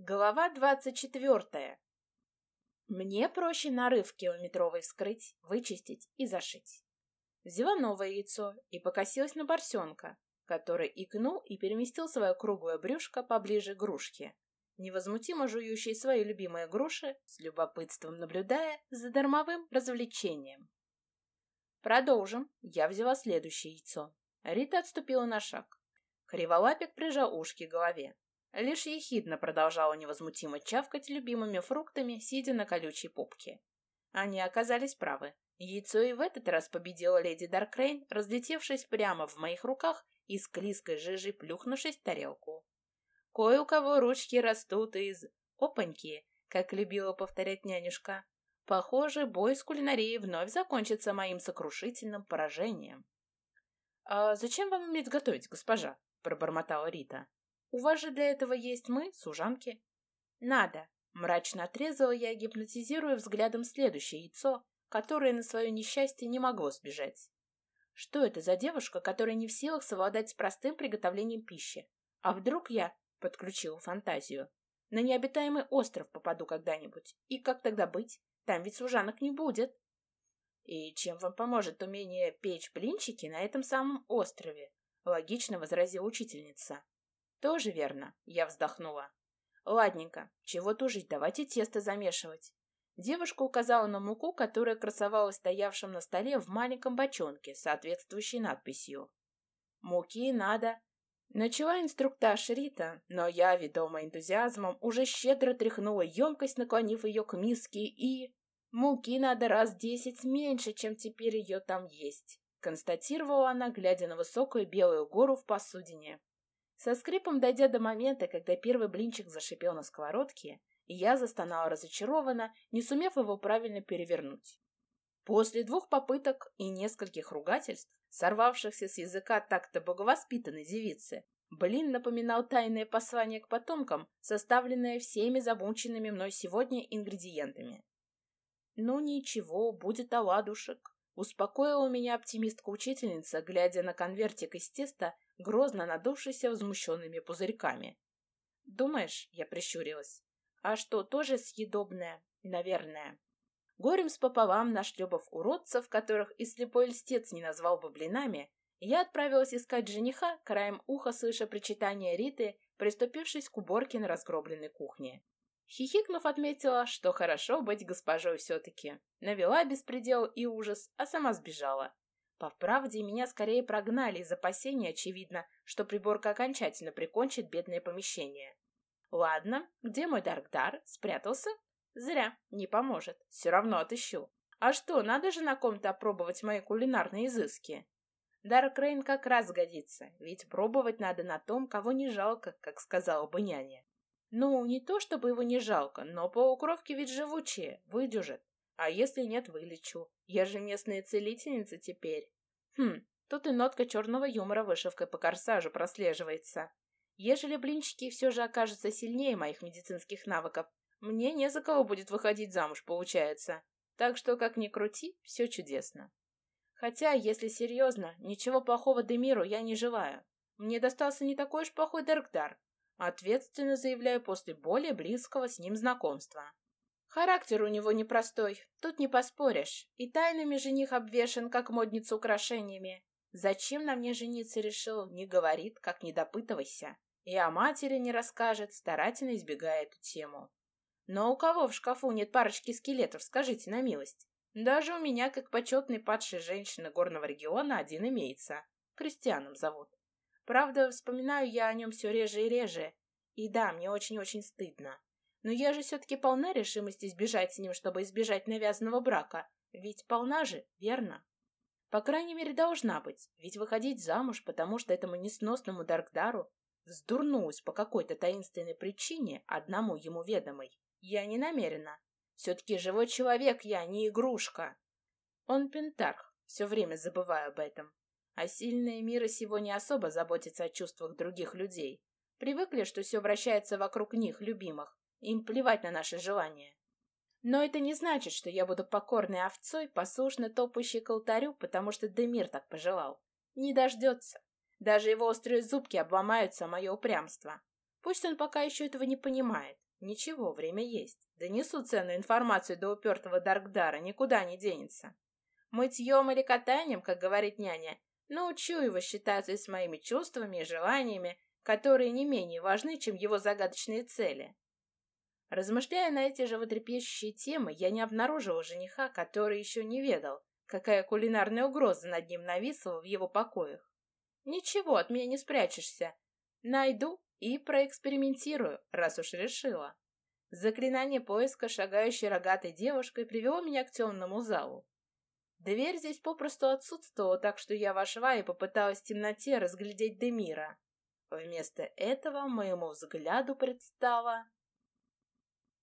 Глава двадцать четвертая. Мне проще нарыв километровый вскрыть, вычистить и зашить. Взяла новое яйцо и покосилась на борсенка, который икнул и переместил свое круглое брюшко поближе к грушке, невозмутимо жующей свои любимые груши, с любопытством наблюдая за дармовым развлечением. Продолжим. Я взяла следующее яйцо. Рита отступила на шаг. Криволапик прижал ушки к голове. Лишь ехидно продолжала невозмутимо чавкать любимыми фруктами, сидя на колючей попке. Они оказались правы. Яйцо и в этот раз победила леди Даркрейн, разлетевшись прямо в моих руках и с клизкой жижей плюхнувшись в тарелку. Кое у кого ручки растут из «опаньки», как любила повторять нянюшка. Похоже, бой с кулинарией вновь закончится моим сокрушительным поражением. «А зачем вам уметь готовить, госпожа?» — пробормотала Рита. У вас же для этого есть мы, служанки. Надо. Мрачно отрезала я, гипнотизируя взглядом следующее яйцо, которое на свое несчастье не могло сбежать. Что это за девушка, которая не в силах совладать с простым приготовлением пищи? А вдруг я, подключила фантазию, на необитаемый остров попаду когда-нибудь? И как тогда быть? Там ведь служанок не будет. И чем вам поможет умение печь блинчики на этом самом острове? Логично возразила учительница. Тоже верно, я вздохнула. Ладненько, чего тужить, давайте тесто замешивать. Девушка указала на муку, которая красовалась стоявшим на столе в маленьком бочонке, соответствующей надписью. «Муки надо». Начала инструктаж Рита, но я, ведомая энтузиазмом, уже щедро тряхнула емкость, наклонив ее к миске, и... «Муки надо раз десять меньше, чем теперь ее там есть», констатировала она, глядя на высокую белую гору в посудине. Со скрипом дойдя до момента, когда первый блинчик зашипел на сковородке, я застонала разочарованно, не сумев его правильно перевернуть. После двух попыток и нескольких ругательств, сорвавшихся с языка так-то боговоспитанной девицы, блин напоминал тайное послание к потомкам, составленное всеми замученными мной сегодня ингредиентами. «Ну ничего, будет оладушек», — успокоила меня оптимистка-учительница, глядя на конвертик из теста, грозно надувшийся возмущенными пузырьками. «Думаешь?» — я прищурилась. «А что, тоже съедобное?» «Наверное». Горем с пополам нашлепав уродцев, которых и слепой льстец не назвал бы блинами, я отправилась искать жениха, краем уха слыша причитания Риты, приступившись к уборке на разгробленной кухне. Хихикнув, отметила, что хорошо быть госпожой все-таки. Навела беспредел и ужас, а сама сбежала. По правде, меня скорее прогнали из опасения, очевидно, что приборка окончательно прикончит бедное помещение. Ладно, где мой Даркдар? Спрятался? Зря, не поможет. Все равно отыщу. А что, надо же на ком-то опробовать мои кулинарные изыски? Дарк Рейн как раз годится, ведь пробовать надо на том, кого не жалко, как сказала бы няня. Ну, не то чтобы его не жалко, но полукровки ведь живучие, выдержат. А если нет, вылечу. Я же местная целительница теперь. Хм, тут и нотка черного юмора вышивкой по корсажу прослеживается. Ежели блинчики все же окажутся сильнее моих медицинских навыков, мне не за кого будет выходить замуж, получается. Так что, как ни крути, все чудесно. Хотя, если серьезно, ничего плохого Демиру я не желаю. Мне достался не такой уж плохой Даркдар. Ответственно заявляю после более близкого с ним знакомства. Характер у него непростой, тут не поспоришь. И тайными жених обвешан, как модница украшениями. Зачем на мне жениться решил, не говорит, как не допытывайся. И о матери не расскажет, старательно избегая эту тему. Но у кого в шкафу нет парочки скелетов, скажите на милость? Даже у меня, как почетной падшей женщины горного региона, один имеется. Кристианом зовут. Правда, вспоминаю я о нем все реже и реже. И да, мне очень-очень стыдно. Но я же все-таки полна решимости сбежать с ним, чтобы избежать навязанного брака. Ведь полна же, верно? По крайней мере, должна быть. Ведь выходить замуж, потому что этому несносному Даркдару вздурнулась по какой-то таинственной причине, одному ему ведомой. Я не намерена. Все-таки живой человек я, не игрушка. Он пентарх, все время забываю об этом. А сильные мира сего не особо заботятся о чувствах других людей. Привыкли, что все вращается вокруг них, любимых. Им плевать на наши желания. Но это не значит, что я буду покорной овцой, послушно топающей к алтарю, потому что Демир так пожелал. Не дождется. Даже его острые зубки обломаются мое упрямство. Пусть он пока еще этого не понимает. Ничего, время есть. Донесу ценную информацию до упертого Даркдара, никуда не денется. Мытьем или катанием, как говорит няня, научу его считаться с моими чувствами и желаниями, которые не менее важны, чем его загадочные цели. Размышляя на эти животрепещущие темы, я не обнаружила жениха, который еще не ведал, какая кулинарная угроза над ним нависла в его покоях. Ничего, от меня не спрячешься. Найду и проэкспериментирую, раз уж решила. Заклинание поиска шагающей рогатой девушкой привело меня к темному залу. Дверь здесь попросту отсутствовала, так что я вошла и попыталась в темноте разглядеть Демира. Вместо этого моему взгляду предстала